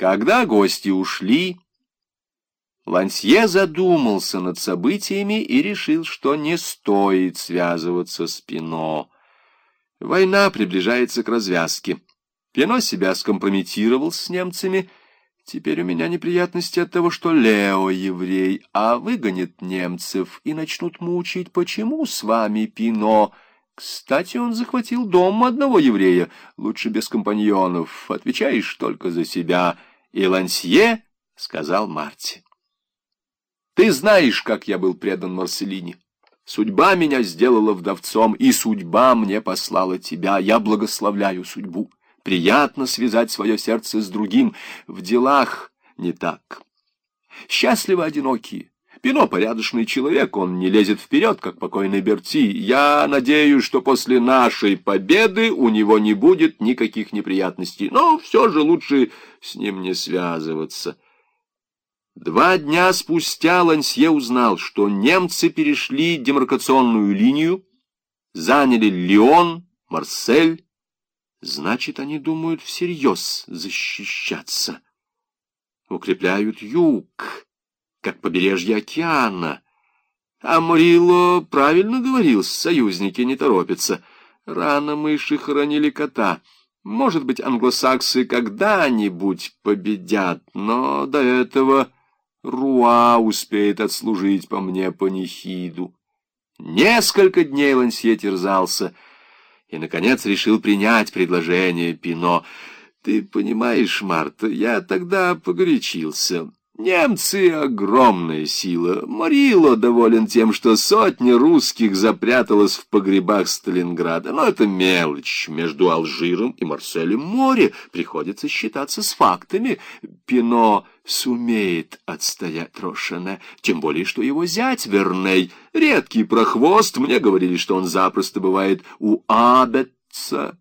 Когда гости ушли, Лансье задумался над событиями и решил, что не стоит связываться с Пино. Война приближается к развязке. Пино себя скомпрометировал с немцами. Теперь у меня неприятности от того, что Лео еврей, а выгонит немцев и начнут мучить. Почему с вами Пино? Кстати, он захватил дом одного еврея. Лучше без компаньонов. Отвечаешь только за себя. И Лансье сказал Марте. Ты знаешь, как я был предан Марселине. Судьба меня сделала вдовцом, и судьба мне послала тебя. Я благословляю судьбу. Приятно связать свое сердце с другим. В делах не так. Счастливы одинокие. Пино порядочный человек, он не лезет вперед, как покойный Берти. Я надеюсь, что после нашей победы у него не будет никаких неприятностей, но все же лучше с ним не связываться. Два дня спустя Лансье узнал, что немцы перешли демаркационную линию, заняли Лион, Марсель. Значит, они думают всерьез защищаться. Укрепляют юг, как побережье океана. А Морило правильно говорил, союзники не торопятся. Рано мыши хоронили кота. Может быть, англосаксы когда-нибудь победят, но до этого... Руа успеет отслужить по мне панихиду. Несколько дней Лансье терзался и, наконец, решил принять предложение Пино. Ты понимаешь, Марта, я тогда погорячился. Немцы — огромная сила. Морило доволен тем, что сотни русских запряталась в погребах Сталинграда. Но это мелочь. Между Алжиром и Марселем море. Приходится считаться с фактами. Пино сумеет отстоять Рошана, тем более, что его зять Верней, редкий прохвост, мне говорили, что он запросто бывает у Абетца.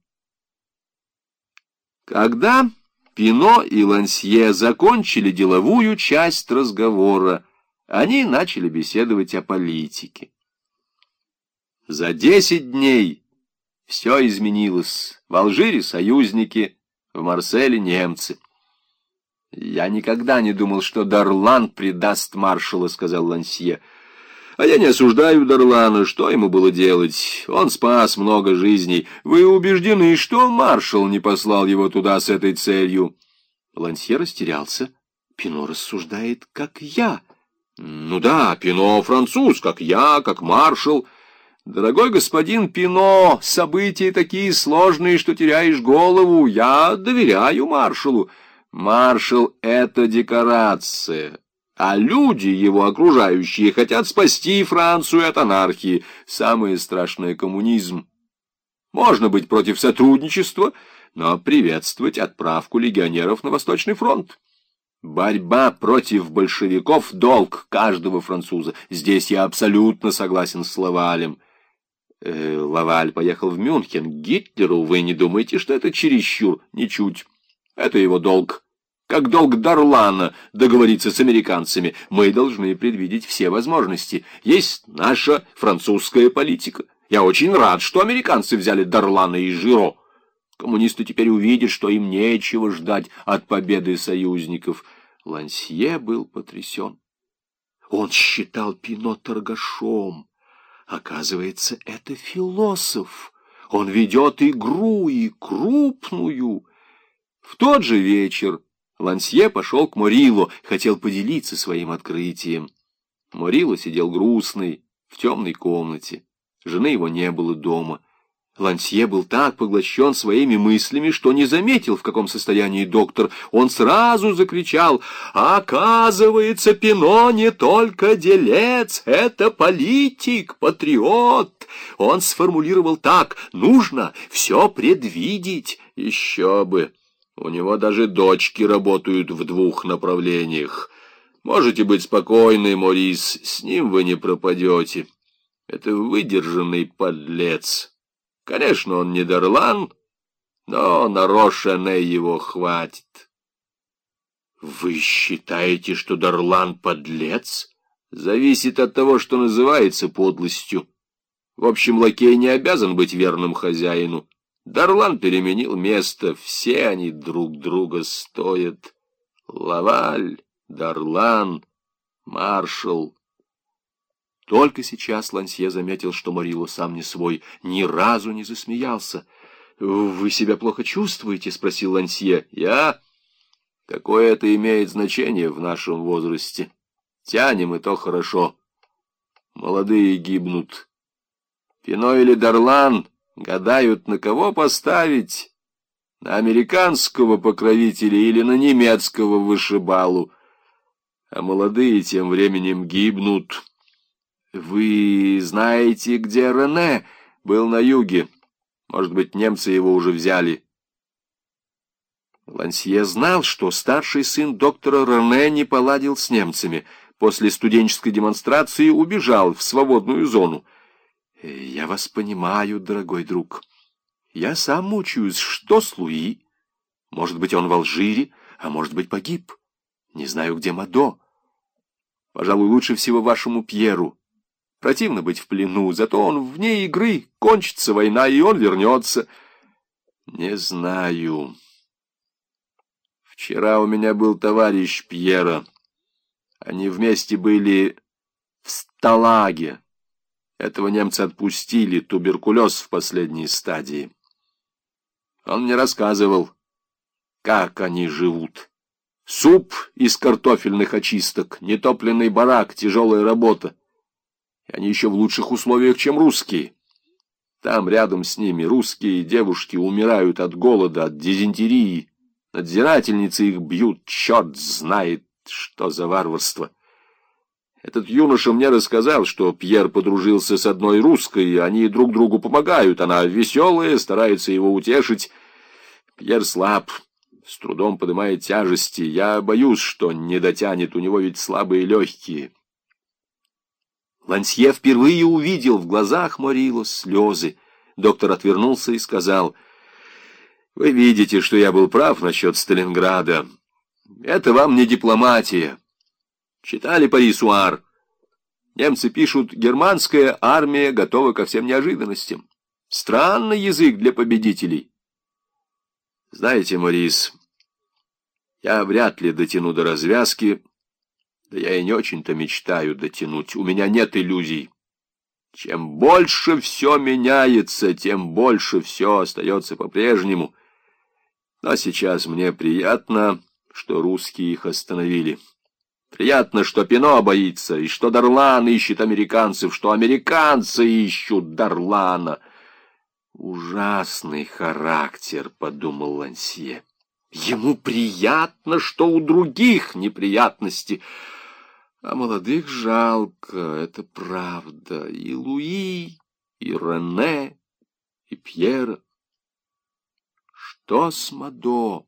Когда Пино и Лансье закончили деловую часть разговора. Они начали беседовать о политике. За десять дней все изменилось. В Алжире союзники, в Марселе немцы. «Я никогда не думал, что Дарлан предаст маршала», — сказал Лансье. А я не осуждаю Дарлана, что ему было делать? Он спас много жизней. Вы убеждены, что маршал не послал его туда с этой целью? Лансье растерялся. Пино рассуждает, как я. Ну да, Пино француз, как я, как маршал. Дорогой господин Пино, события такие сложные, что теряешь голову. Я доверяю маршалу. Маршал — это декорация а люди, его окружающие, хотят спасти Францию от анархии. Самое страшное — коммунизм. Можно быть против сотрудничества, но приветствовать отправку легионеров на Восточный фронт. Борьба против большевиков — долг каждого француза. Здесь я абсолютно согласен с Лавалем. Э, Лаваль поехал в Мюнхен. Гитлеру вы не думаете, что это чересчур? Ничуть. Это его долг как долг Дарлана договориться с американцами, мы должны предвидеть все возможности. Есть наша французская политика. Я очень рад, что американцы взяли Дарлана и Жиро. Коммунисты теперь увидят, что им нечего ждать от победы союзников. Лансье был потрясен. Он считал Пино торгашом. Оказывается, это философ. Он ведет игру и крупную. В тот же вечер Лансье пошел к Морилу, хотел поделиться своим открытием. Морило сидел грустный, в темной комнате. Жены его не было дома. Лансье был так поглощен своими мыслями, что не заметил, в каком состоянии доктор. Он сразу закричал, «Оказывается, Пино не только делец, это политик, патриот!» Он сформулировал так, «Нужно все предвидеть, еще бы!» У него даже дочки работают в двух направлениях. Можете быть спокойны, Морис, с ним вы не пропадете. Это выдержанный подлец. Конечно, он не Дарлан, но на его хватит. Вы считаете, что Дарлан подлец? Зависит от того, что называется подлостью. В общем, лакей не обязан быть верным хозяину. Дарлан переменил место, все они друг друга стоят. Лаваль, Дарлан, Маршал. Только сейчас Лансье заметил, что Морило сам не свой, ни разу не засмеялся. «Вы себя плохо чувствуете?» — спросил Лансье. «Я? Какое это имеет значение в нашем возрасте? Тянем, и то хорошо. Молодые гибнут. Пино или Дарлан гадают, на кого поставить? На американского покровителя или на немецкого вышибалу? А молодые тем временем гибнут». «Вы знаете, где Рене?» «Был на юге. Может быть, немцы его уже взяли». Лансье знал, что старший сын доктора Рене не поладил с немцами. После студенческой демонстрации убежал в свободную зону. «Я вас понимаю, дорогой друг. Я сам мучаюсь. Что с Луи? Может быть, он в Алжире, а может быть, погиб. Не знаю, где Мадо. Пожалуй, лучше всего вашему Пьеру. Противно быть в плену, зато он вне игры, кончится война, и он вернется. Не знаю. Вчера у меня был товарищ Пьера. Они вместе были в Сталаге. Этого немца отпустили, туберкулез в последней стадии. Он мне рассказывал, как они живут. Суп из картофельных очисток, нетопленный барак, тяжелая работа и они еще в лучших условиях, чем русские. Там рядом с ними русские девушки умирают от голода, от дизентерии. Надзирательницы их бьют, черт знает, что за варварство. Этот юноша мне рассказал, что Пьер подружился с одной русской, они друг другу помогают. Она веселая, старается его утешить. Пьер слаб, с трудом поднимает тяжести. Я боюсь, что не дотянет, у него ведь слабые легкие. Лансье впервые увидел в глазах Морило слезы. Доктор отвернулся и сказал, «Вы видите, что я был прав насчет Сталинграда. Это вам не дипломатия. Читали Парисуар? Немцы пишут, германская армия готова ко всем неожиданностям. Странный язык для победителей. Знаете, Морис, я вряд ли дотяну до развязки, да я и не очень-то мечтаю дотянуть. У меня нет иллюзий. Чем больше все меняется, тем больше все остается по-прежнему. Но сейчас мне приятно, что русские их остановили. Приятно, что Пино боится, и что Дарлан ищет американцев, что американцы ищут Дарлана. Ужасный характер, — подумал Лансье. Ему приятно, что у других неприятности — а молодых жалко, это правда. И Луи, и Рене, и Пьера. Что с Мадо?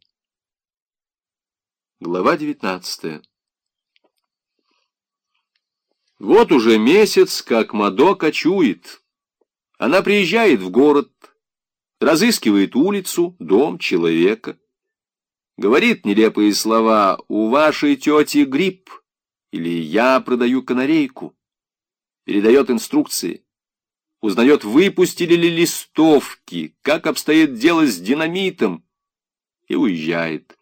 Глава девятнадцатая. Вот уже месяц, как Мадо кочует. Она приезжает в город, разыскивает улицу, дом, человека. Говорит нелепые слова «У вашей тети грипп» или «я продаю канарейку», передает инструкции, узнает, выпустили ли листовки, как обстоит дело с динамитом, и уезжает.